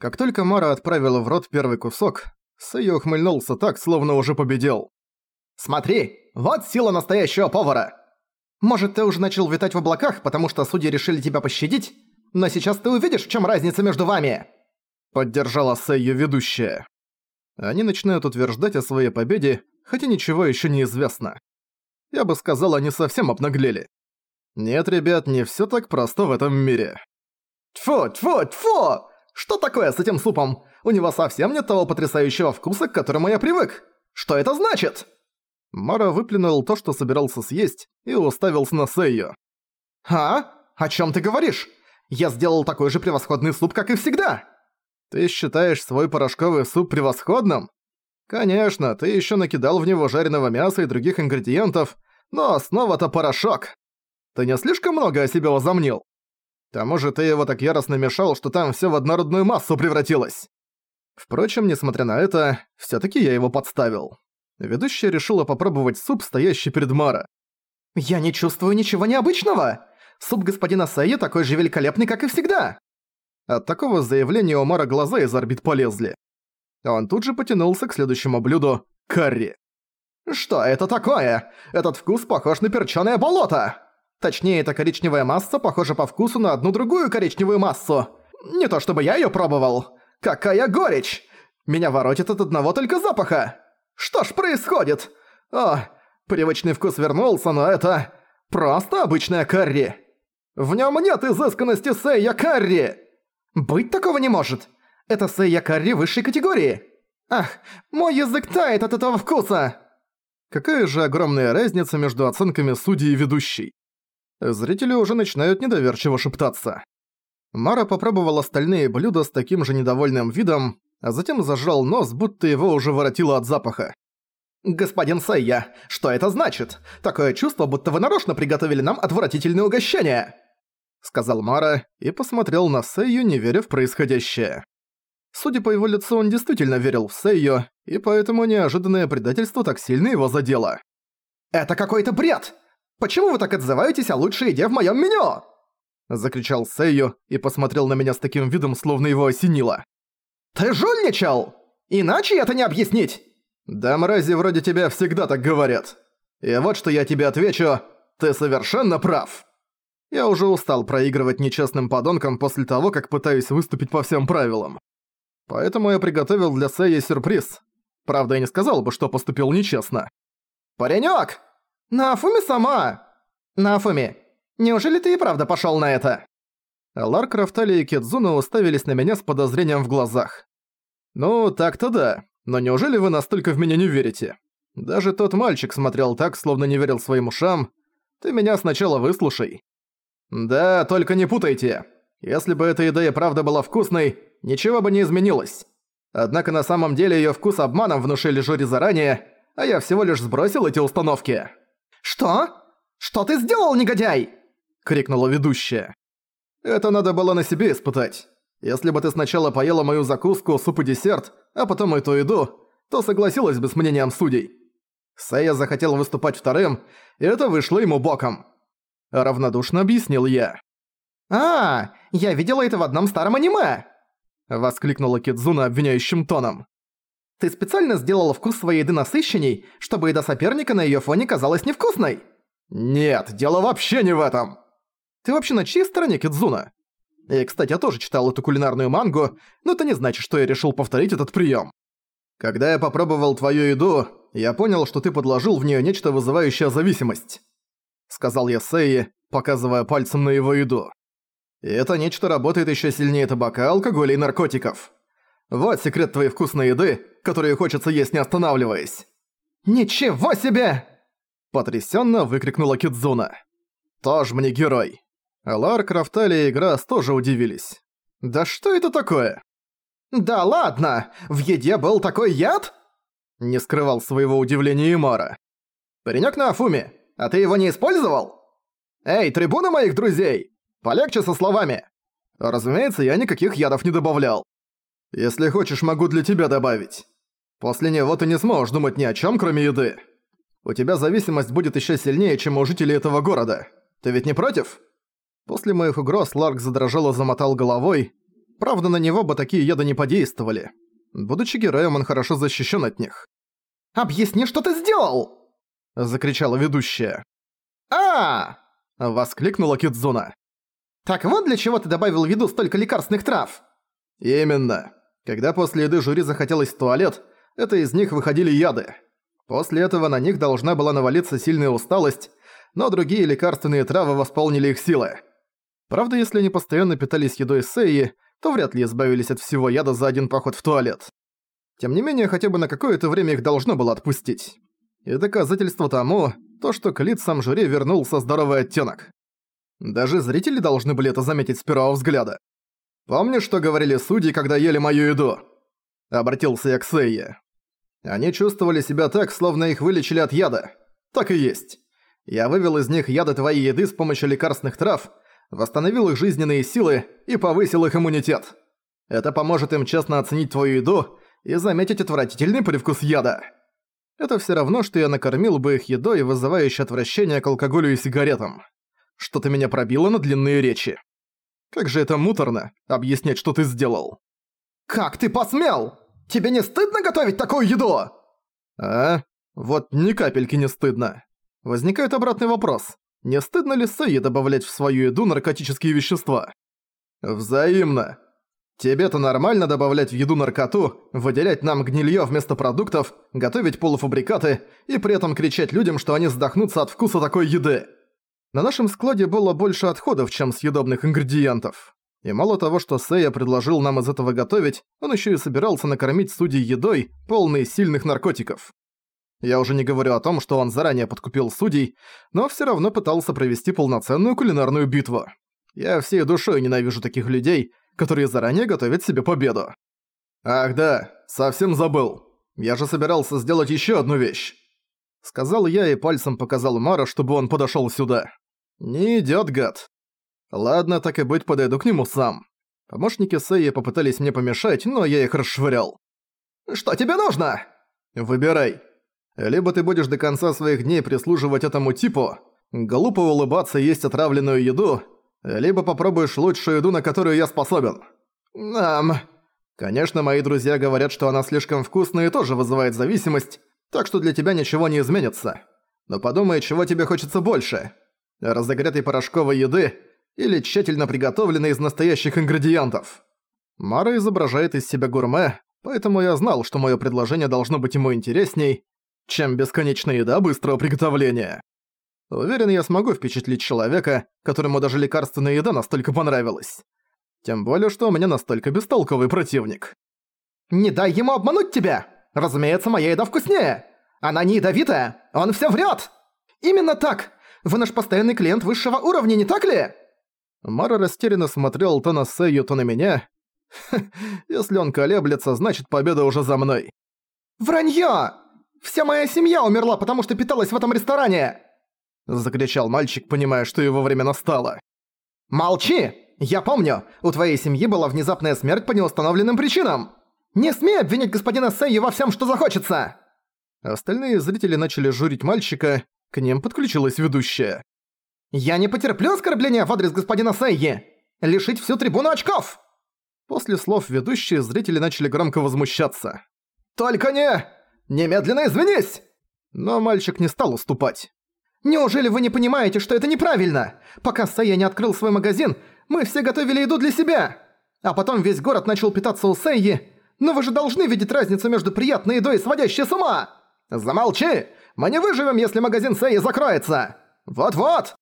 Как только Мара отправила в рот первый кусок, Сэйо ухмыльнулся так, словно уже победил. «Смотри, вот сила настоящего повара! Может, ты уже начал витать в облаках, потому что судьи решили тебя пощадить? Но сейчас ты увидишь, в чем разница между вами!» Поддержала Сэйо ведущая. Они начинают утверждать о своей победе, хотя ничего еще не известно. Я бы сказал, они совсем обнаглели. Нет, ребят, не все так просто в этом мире. Тьфу, тьфу, тьфу! Что такое с этим супом? У него совсем нет того потрясающего вкуса, к которому я привык. Что это значит? Мара выплюнул то, что собирался съесть, и уставился на Сэйю. «А? О чем ты говоришь? Я сделал такой же превосходный суп, как и всегда!» «Ты считаешь свой порошковый суп превосходным?» «Конечно, ты еще накидал в него жареного мяса и других ингредиентов, но основа-то порошок. Ты не слишком много о себе возомнил? К тому же ты его так яростно мешал, что там все в однородную массу превратилось. Впрочем, несмотря на это, все таки я его подставил. Ведущая решила попробовать суп, стоящий перед Мара. «Я не чувствую ничего необычного! Суп господина Сэйя такой же великолепный, как и всегда!» От такого заявления у Мара глаза из орбит полезли. Он тут же потянулся к следующему блюду – карри. «Что это такое? Этот вкус похож на перчёное болото!» Точнее, эта коричневая масса похожа по вкусу на одну другую коричневую массу. Не то чтобы я её пробовал. Какая горечь! Меня воротит от одного только запаха. Что ж происходит? О, привычный вкус вернулся, но это... Просто обычная карри. В нём нет изысканности Сэйя Карри! Быть такого не может. Это Сэйя Карри высшей категории. Ах, мой язык тает от этого вкуса. Какая же огромная разница между оценками судей и ведущей. Зрители уже начинают недоверчиво шептаться. Мара попробовал остальные блюда с таким же недовольным видом, а затем зажал нос, будто его уже воротило от запаха. «Господин Сайя, что это значит? Такое чувство, будто вы нарочно приготовили нам отвратительное угощение!» Сказал Мара и посмотрел на Сэйю, не веря в происходящее. Судя по его лицу, он действительно верил в Сэйю, и поэтому неожиданное предательство так сильно его задело. «Это какой-то бред! Почему вы так отзываетесь о лучшей еде в моем меню?» Закричал Сэйю и посмотрел на меня с таким видом, словно его осенило. «Ты жульничал! Иначе это не объяснить!» «Да мрази вроде тебя всегда так говорят. И вот что я тебе отвечу, ты совершенно прав!» Я уже устал проигрывать нечестным подонкам после того, как пытаюсь выступить по всем правилам. Поэтому я приготовил для Сэйи сюрприз. Правда, я не сказал бы, что поступил нечестно. «Паренёк!» «Нафуми сама!» «Нафуми, неужели ты и правда пошёл на это?» Ларк, Рафтали и Кедзуна уставились на меня с подозрением в глазах. «Ну, так-то да, но неужели вы настолько в меня не верите? Даже тот мальчик смотрел так, словно не верил своим ушам. Ты меня сначала выслушай». «Да, только не путайте. Если бы эта еда и правда была вкусной, ничего бы не изменилось. Однако на самом деле её вкус обманом внушили жюри заранее, а я всего лишь сбросил эти установки». «Что? Что ты сделал, негодяй?» — крикнула ведущая. «Это надо было на себе испытать. Если бы ты сначала поела мою закуску, суп и десерт, а потом эту еду, то согласилась бы с мнением судей. Сэя захотел выступать вторым, и это вышло ему боком». Равнодушно объяснил я. «А, я видела это в одном старом аниме!» Воскликнула Кидзуна обвиняющим тоном. Ты специально сделала вкус своей еды насыщенней, чтобы еда соперника на её фоне казалась невкусной? Нет, дело вообще не в этом. Ты вообще на чьей стороне, Кидзуна? И, кстати, я тоже читал эту кулинарную мангу, но это не значит, что я решил повторить этот приём. Когда я попробовал твою еду, я понял, что ты подложил в неё нечто вызывающее зависимость. Сказал я Сеи, показывая пальцем на его еду. И это нечто работает ещё сильнее табака, алкоголя и наркотиков. Вот секрет твоей вкусной еды, которую хочется есть не останавливаясь. «Ничего себе!» Потрясенно выкрикнула Кидзуна. «Тоже мне герой». Лар, Крафтали и Грасс тоже удивились. «Да что это такое?» «Да ладно! В еде был такой яд?» Не скрывал своего удивления Имара. «Паренёк на Афуме, а ты его не использовал? Эй, трибуны моих друзей! Полегче со словами!» Разумеется, я никаких ядов не добавлял. Если хочешь, могу для тебя добавить. После него ты не сможешь думать ни о чем, кроме еды. У тебя зависимость будет еще сильнее, чем у жителей этого города. Ты ведь не против?» После моих угроз Ларк задрожал и замотал головой. Правда, на него бы такие яды не подействовали. Будучи героем, он хорошо защищен от них. «Объясни, что ты сделал!» — закричала ведущая. а воскликнула Кидзуна. «Так вот для чего ты добавил в еду столько лекарственных трав!» «Именно. Когда после еды жюри захотелось в туалет, это из них выходили яды. После этого на них должна была навалиться сильная усталость, но другие лекарственные травы восполнили их силы. Правда, если они постоянно питались едой Сеи, то вряд ли избавились от всего яда за один поход в туалет. Тем не менее, хотя бы на какое-то время их должно было отпустить. И доказательство тому, то, что к лицам жюри вернулся здоровый оттенок. Даже зрители должны были это заметить с первого взгляда. «Помнишь, что говорили судьи, когда ели мою еду?» Обратился я к Сейе. Они чувствовали себя так, словно их вылечили от яда. Так и есть. Я вывел из них яды твоей еды с помощью лекарственных трав, восстановил их жизненные силы и повысил их иммунитет. Это поможет им честно оценить твою еду и заметить отвратительный привкус яда. Это все равно, что я накормил бы их едой, вызывающей отвращение к алкоголю и сигаретам. Что-то меня пробило на длинные речи. Как же это муторно, объяснять, что ты сделал. «Как ты посмел? Тебе не стыдно готовить такую еду?» «А? Вот ни капельки не стыдно. Возникает обратный вопрос. Не стыдно ли Сэйи добавлять в свою еду наркотические вещества? Взаимно. Тебе-то нормально добавлять в еду наркоту, выделять нам гнилье вместо продуктов, готовить полуфабрикаты и при этом кричать людям, что они сдохнутся от вкуса такой еды. На нашем складе было больше отходов, чем съедобных ингредиентов. И мало того, что Сэя предложил нам из этого готовить, он еще и собирался накормить судей едой, полной сильных наркотиков. Я уже не говорю о том, что он заранее подкупил судей, но всё равно пытался провести полноценную кулинарную битву. Я всей душой ненавижу таких людей, которые заранее готовят себе победу. «Ах да, совсем забыл. Я же собирался сделать ещё одну вещь». Сказал я и пальцем показал Мара, чтобы он подошёл сюда. «Не идёт, гад». Ладно, так и быть, подойду к нему сам. Помощники Сэйи попытались мне помешать, но я их расшвырял. «Что тебе нужно?» «Выбирай. Либо ты будешь до конца своих дней прислуживать этому типу, глупо улыбаться и есть отравленную еду, либо попробуешь лучшую еду, на которую я способен. Нам... Конечно, мои друзья говорят, что она слишком вкусная и тоже вызывает зависимость, так что для тебя ничего не изменится. Но подумай, чего тебе хочется больше. Разогретой порошковой еды или тщательно приготовленной из настоящих ингредиентов. Мара изображает из себя гурме, поэтому я знал, что мое предложение должно быть ему интересней, чем бесконечная еда быстрого приготовления. Уверен, я смогу впечатлить человека, которому даже лекарственная еда настолько понравилась. Тем более, что у меня настолько бестолковый противник. «Не дай ему обмануть тебя! Разумеется, моя еда вкуснее! Она не ядовитая! Он всё врёт! Именно так! Вы наш постоянный клиент высшего уровня, не так ли?» Мара растерянно смотрел то на Сэйю, то на меня. Если он колеблется, значит победа уже за мной. «Вранье! Вся моя семья умерла, потому что питалась в этом ресторане!» Закричал мальчик, понимая, что его время настало. «Молчи! Я помню, у твоей семьи была внезапная смерть по неустановленным причинам! Не смей обвинять господина Сэйи во всем, что захочется!» Остальные зрители начали журить мальчика, к ним подключилась ведущая. «Я не потерплю оскорбления в адрес господина Сэйи! Лишить всю трибуну очков!» После слов ведущей зрители начали громко возмущаться. «Только не...» Немедленно извинись!» Но мальчик не стал уступать. «Неужели вы не понимаете, что это неправильно? Пока Сэйя не открыл свой магазин, мы все готовили еду для себя. А потом весь город начал питаться у Сэйи. Но вы же должны видеть разницу между приятной едой и сводящей с ума!» «Замолчи! Мы не выживем, если магазин Сэйи закроется! Вот-вот!»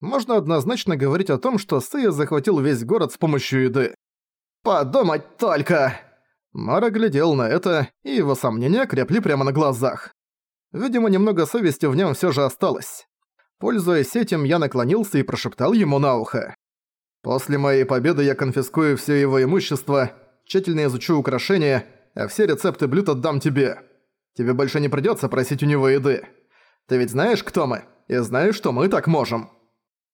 Можно однозначно говорить о том, что Сэйя захватил весь город с помощью еды. «Подумать только!» Мара глядел на это, и его сомнения крепли прямо на глазах. Видимо, немного совести в нем все же осталось. Пользуясь этим, я наклонился и прошептал ему на ухо. «После моей победы я конфискую все его имущество, тщательно изучу украшения, а все рецепты блюд отдам тебе. Тебе больше не придется просить у него еды. Ты ведь знаешь, кто мы, и знаешь, что мы так можем».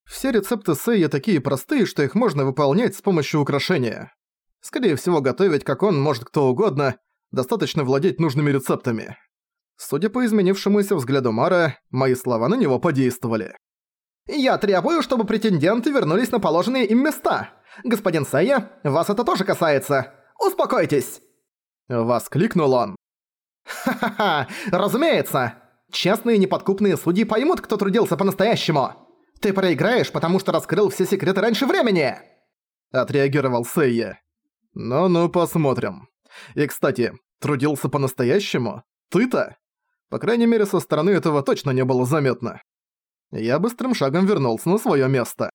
Все рецепты Сэйя такие простые, что их можно выполнять с помощью украшения. Скорее всего, готовить, как он, может кто угодно, достаточно владеть нужными рецептами. Судя по изменившемуся взгляду Мара, мои слова на него подействовали. «Я требую, чтобы претенденты вернулись на положенные им места. Господин Сэйя, вас это тоже касается! Успокойтесь!» Воскликнул он. «Ха-ха-ха! Разумеется! Честные неподкупные судьи поймут, кто трудился по-настоящему! Ты проиграешь, потому что раскрыл все секреты раньше времени!» Отреагировал Сэйя. «Ну-ну, посмотрим. И, кстати, трудился по-настоящему? Ты-то?» По крайней мере, со стороны этого точно не было заметно. Я быстрым шагом вернулся на своё место.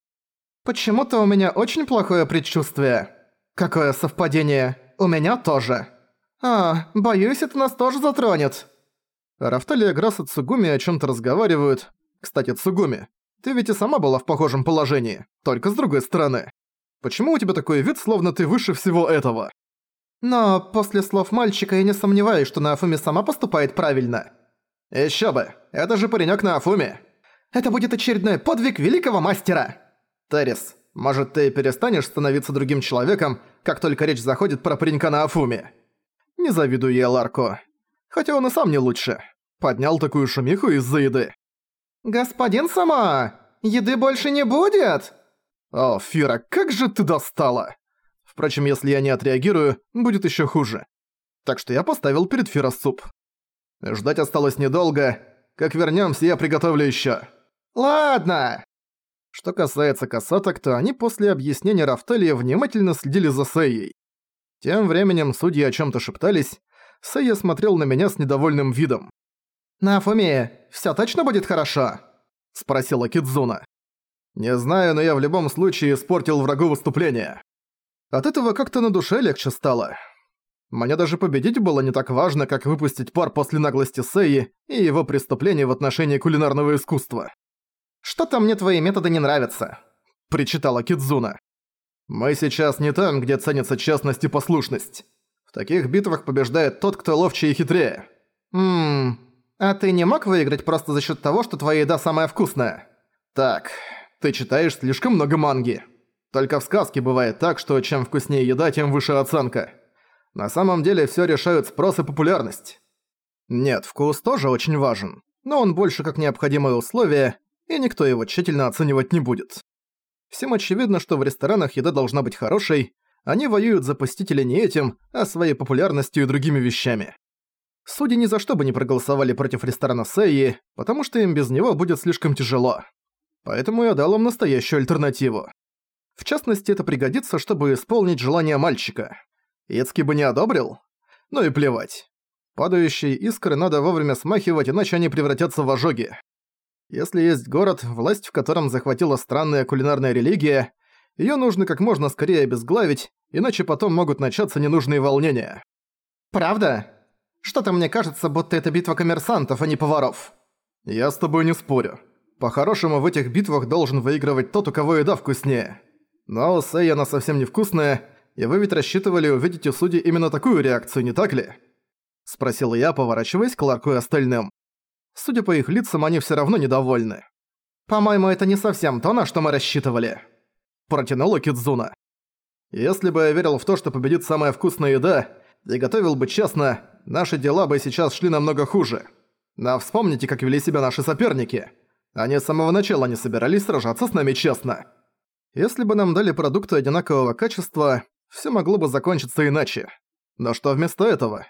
«Почему-то у меня очень плохое предчувствие. Какое совпадение. У меня тоже. А, боюсь, это нас тоже затронет». Рафталия Грасс и Цугуми о чём-то разговаривают. Кстати, Цугуми, ты ведь и сама была в похожем положении, только с другой стороны. Почему у тебя такой вид, словно ты выше всего этого? Но после слов мальчика я не сомневаюсь, что Нафуми сама поступает правильно. Ещё бы, это же паренёк Нафуми. Это будет очередной подвиг великого мастера. Террис, может ты перестанешь становиться другим человеком, как только речь заходит про паренька Нафуми? Не завидую я Ларко. Хотя он и сам не лучше. Поднял такую шумиху из-за еды. «Господин Сама, еды больше не будет!» «О, Фира, как же ты достала!» Впрочем, если я не отреагирую, будет ещё хуже. Так что я поставил перед Фира суп. Ждать осталось недолго. Как вернёмся, я приготовлю ещё. «Ладно!» Что касается касаток, то они после объяснения Рафталии внимательно следили за Сейей. Тем временем судьи о чём-то шептались. Сейя смотрел на меня с недовольным видом. «Нафуми, всё точно будет хорошо?» – спросила Кидзуна. «Не знаю, но я в любом случае испортил врагу выступление. От этого как-то на душе легче стало. Мне даже победить было не так важно, как выпустить пар после наглости Сэйи и его преступлений в отношении кулинарного искусства. «Что-то мне твои методы не нравятся», – причитала Кидзуна. «Мы сейчас не там, где ценится честность и послушность. В таких битвах побеждает тот, кто ловче и хитрее». «Ммм, а ты не мог выиграть просто за счет того, что твоя еда самая вкусная?» «Так, ты читаешь слишком много манги. Только в сказке бывает так, что чем вкуснее еда, тем выше оценка. На самом деле все решают спрос и популярность. Нет, вкус тоже очень важен, но он больше как необходимое условие, и никто его тщательно оценивать не будет. Всем очевидно, что в ресторанах еда должна быть хорошей, они воюют за посетителей не этим, а своей популярностью и другими вещами. Судьи ни за что бы не проголосовали против ресторана Сэйи, потому что им без него будет слишком тяжело. Поэтому я дал им настоящую альтернативу. В частности, это пригодится, чтобы исполнить желание мальчика. Ецки бы не одобрил? Ну и плевать. Падающие искры надо вовремя смахивать, иначе они превратятся в ожоги. Если есть город, власть в котором захватила странная кулинарная религия, её нужно как можно скорее обезглавить, иначе потом могут начаться ненужные волнения. «Правда? Что-то мне кажется, будто это битва коммерсантов, а не поваров». «Я с тобой не спорю. По-хорошему, в этих битвах должен выигрывать тот, у кого еда вкуснее. Но у Сэй она совсем невкусная, и вы ведь рассчитывали увидеть у судей именно такую реакцию, не так ли?» Спросил я, поворачиваясь к Ларку и остальным. Судя по их лицам, они всё равно недовольны. «По-моему, это не совсем то, на что мы рассчитывали», – протянула Кидзуна. «Если бы я верил в то, что победит самая вкусная еда, и готовил бы честно, наши дела бы сейчас шли намного хуже. Но вспомните, как вели себя наши соперники. Они с самого начала не собирались сражаться с нами честно. Если бы нам дали продукты одинакового качества, всё могло бы закончиться иначе. Но что вместо этого?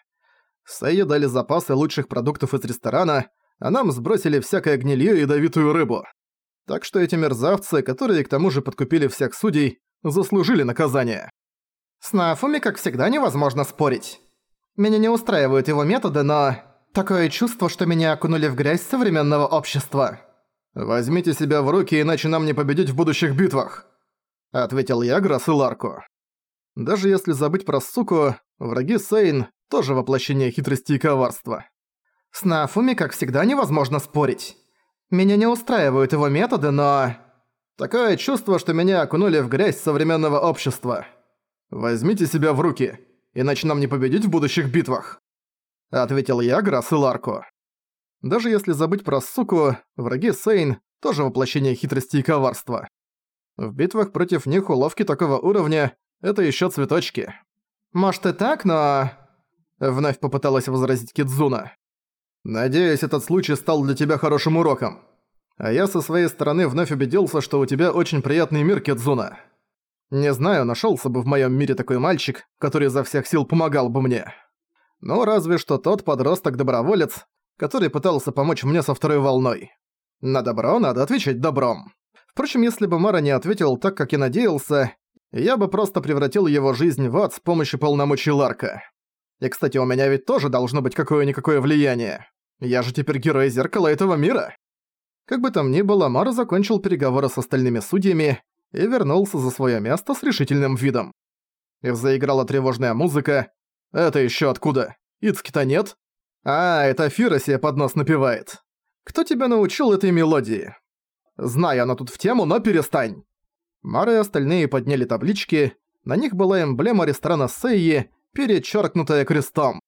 Сэйе дали запасы лучших продуктов из ресторана, а нам сбросили всякое гнилье и ядовитую рыбу. Так что эти мерзавцы, которые к тому же подкупили всех судей, заслужили наказание. С Нафуми, как всегда, невозможно спорить. Меня не устраивают его методы, но... Такое чувство, что меня окунули в грязь современного общества. «Возьмите себя в руки, иначе нам не победить в будущих битвах», — ответил я Грасс и Ларку. Даже если забыть про суку, враги Сейн — тоже воплощение хитрости и коварства. С Нафуми, как всегда, невозможно спорить. Меня не устраивают его методы, но... Такое чувство, что меня окунули в грязь современного общества. Возьмите себя в руки, иначе нам не победить в будущих битвах. Ответил я Грасс и Ларку. Даже если забыть про суку, враги Сейн – тоже воплощение хитрости и коварства. В битвах против них уловки такого уровня – это ещё цветочки. «Может и так, но...» Вновь попыталась возразить Кидзуна. Надеюсь, этот случай стал для тебя хорошим уроком. А я со своей стороны вновь убедился, что у тебя очень приятный мир, Кедзуна. Не знаю, нашелся бы в моем мире такой мальчик, который изо всех сил помогал бы мне. Ну, разве что тот подросток-доброволец, который пытался помочь мне со второй волной. На добро надо отвечать добром. Впрочем, если бы Мара не ответил так, как я надеялся, я бы просто превратил его жизнь в ад с помощью полномочий Ларка. И, кстати, у меня ведь тоже должно быть какое-никакое влияние. Я же теперь герой зеркала этого мира. Как бы там ни было, Мара закончил переговоры с остальными судьями и вернулся за своё место с решительным видом. И заиграла тревожная музыка. «Это ещё откуда? Ицки-то нет?» «А, это Фира под нос напевает. Кто тебя научил этой мелодии?» «Знаю, она тут в тему, но перестань!» Мара и остальные подняли таблички, на них была эмблема ресторана Сейи, перечеркнутая крестом.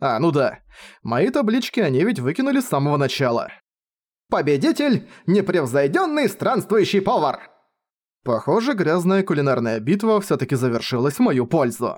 А, ну да, мои таблички они ведь выкинули с самого начала. «Победитель – непревзойденный странствующий повар!» Похоже, грязная кулинарная битва всё-таки завершилась в мою пользу.